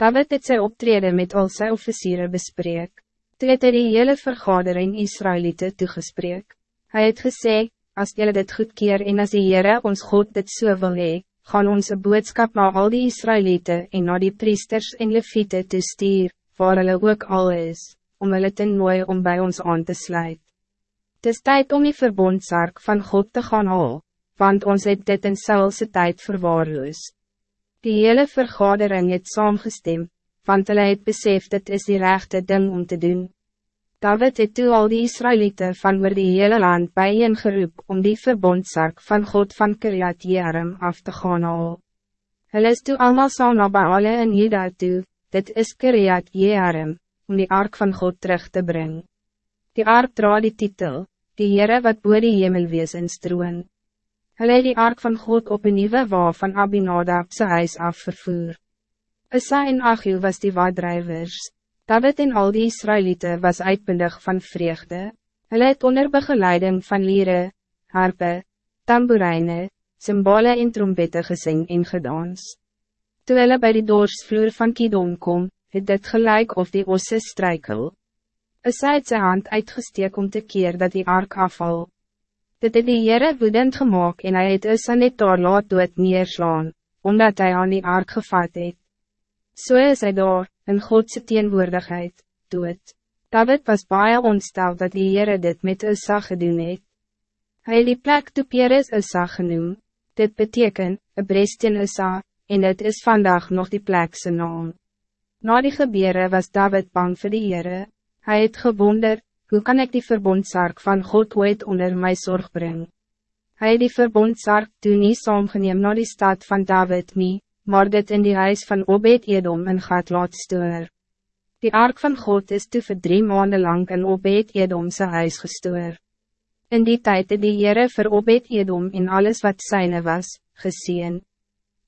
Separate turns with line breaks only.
David het sy optreden met al sy officieren bespreek. Toe het hy die hele vergadering Israëlieten toegespreek. Hij het gesê, als jullie dit goedkeer en as die Heere ons God dit so wil hee, gaan onze boodskap naar al die Israëlieten en naar die priesters en leviete te stuur, waar hulle ook al is, om hulle te nooi om bij ons aan te sluiten. Het is tijd om die verbondsark van God te gaan haal, want ons het dit in Saulse tijd verwaarloos. Die hele vergadering het saamgestem, want hulle het besef dit is die rechte ding om te doen. David het toe al die Israëlieten van oor die hele land bijeen geroep om die verbondsark van God van Kiriat Jearim af te gaan haal. Hulle is toe allemaal saam na Baale in Juda toe, dit is Kiriat Jearim, om die ark van God terug te brengen. Die ark dra die titel, die Heere wat boor die hemel wees in stroon. Hulle het die ark van God op een nieuwe wa van Abinadab sy huis af vervoer. Issa en Achiel was die waardrijvers. David en al die Israëlieten was uitbundig van vreugde. Hulle het onder begeleiding van lieren, harpe, tamboerijne, symbole en trompette gesing en gedans. Toe hulle by die doorsvloer van Kidon kom, het dit gelijk of die osse strijkel. Is het sy hand uitgesteek om te keer dat die ark afval. Dit het die Heere woedend gemaakt en hy het aan die daar laat dood neerslaan, omdat hij aan die ark gevat het. So is hy daar, in Godse teenwoordigheid, dood. David was baie ontstel dat die Heere dit met Ussa gedoen het. Hy het die plek toe Peres Ussa genoem, dit beteken, een brest in Ussa, en het is vandaag nog die plekse naam. Na die gebeuren was David bang voor die Heere, hy het gewonder, hoe kan ik die verbondsark van God ooit onder my zorg brengen? Hij die verbondsark toen nie saamgeneem na die stad van David nie, maar dit in die huis van Obed Edom in gaat laat stoor. Die ark van God is toe vir drie maanden lang in Obed Edom sy huis gestoor. In die tijd het die Heere vir Obed Edom in alles wat zijne was, gezien.